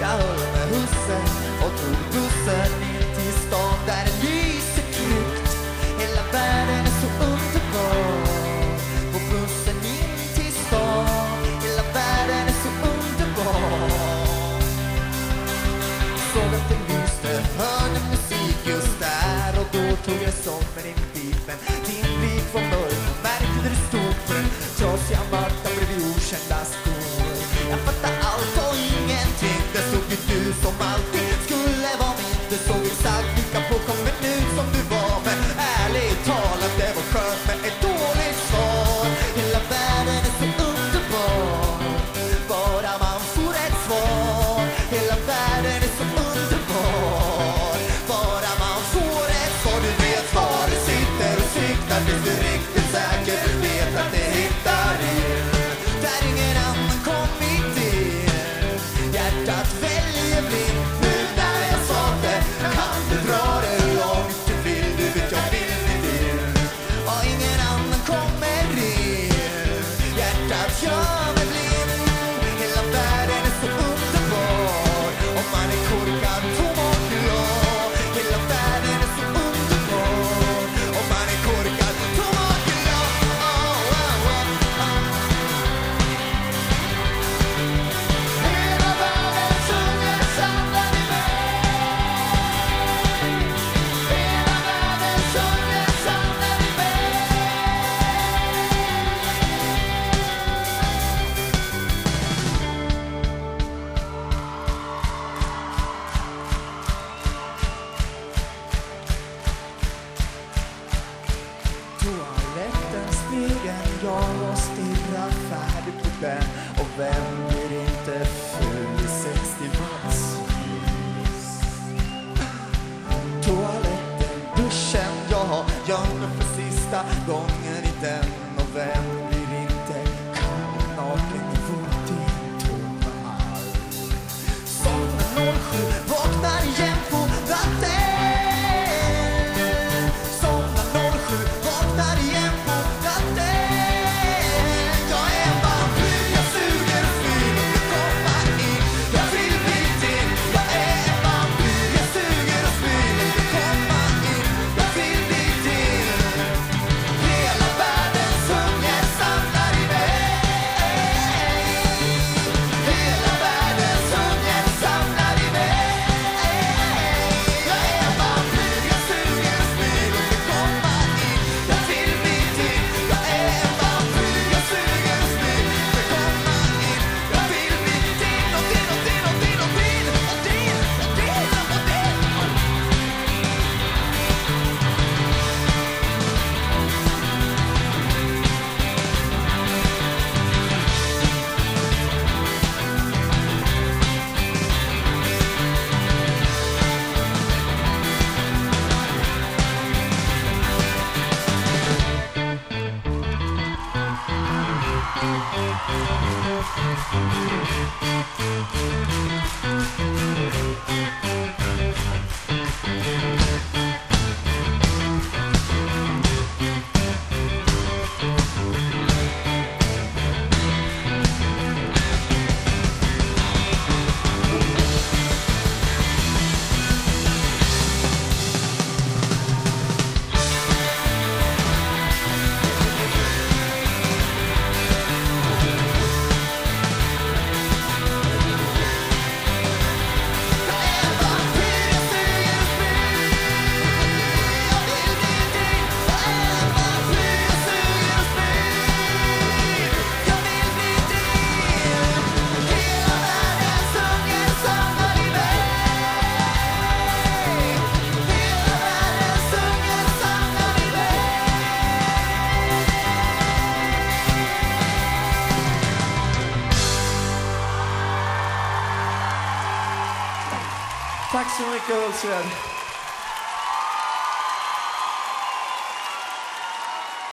Jag höll med husse och tog bussen in till stan där det lyser knäckt. Hela världen är så underbar. På bussen in till stan, hela världen är så underbar. Såg att det lyste, hörde musik just där och då tog jag som en gången i den och vem blir inte kall? naken i vår tomma arm? Som en 07 Thank you. Tack så mycket Hultsfred.